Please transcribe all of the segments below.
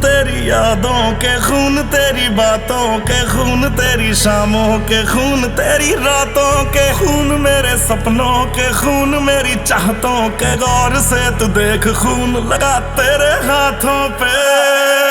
तेरी यादों के खून, तेरी बातों के खून, तेरी शामों के खून, तेरी रातों के खून, मेरे सपनों के खून, मेरी चाहतों के गौर से तू देख खून लगा तेरे हाथों पे।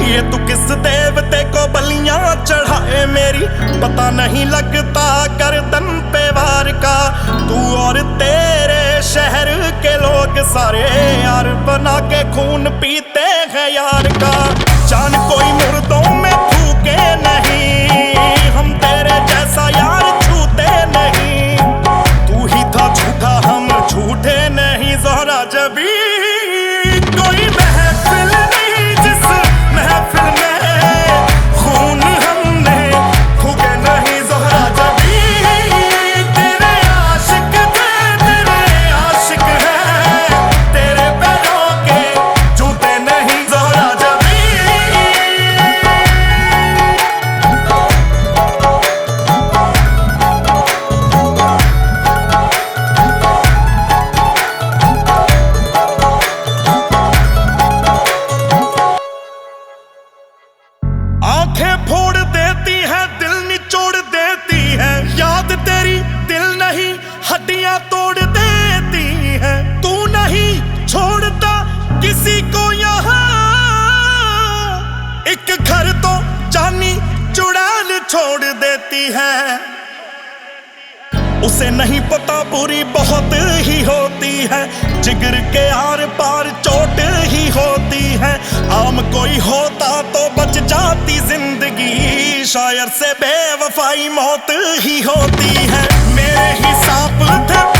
ये तू किस देवते को बलियाँ चढ़ाए मेरी? पता नहीं लगता गर्दन पे वार का। तू और तेरे शहर के लोग सारे यार बना के खून पीते हैं यार का। छोड़ देती है। उसे नहीं पता बुरी बहुत ही होती है। जिगर के आर पार चोट ही होती है। आम कोई होता तो बच जाती ज़िंदगी। शायर से बेवफाई मौत ही होती है। मेरे ही सांप थे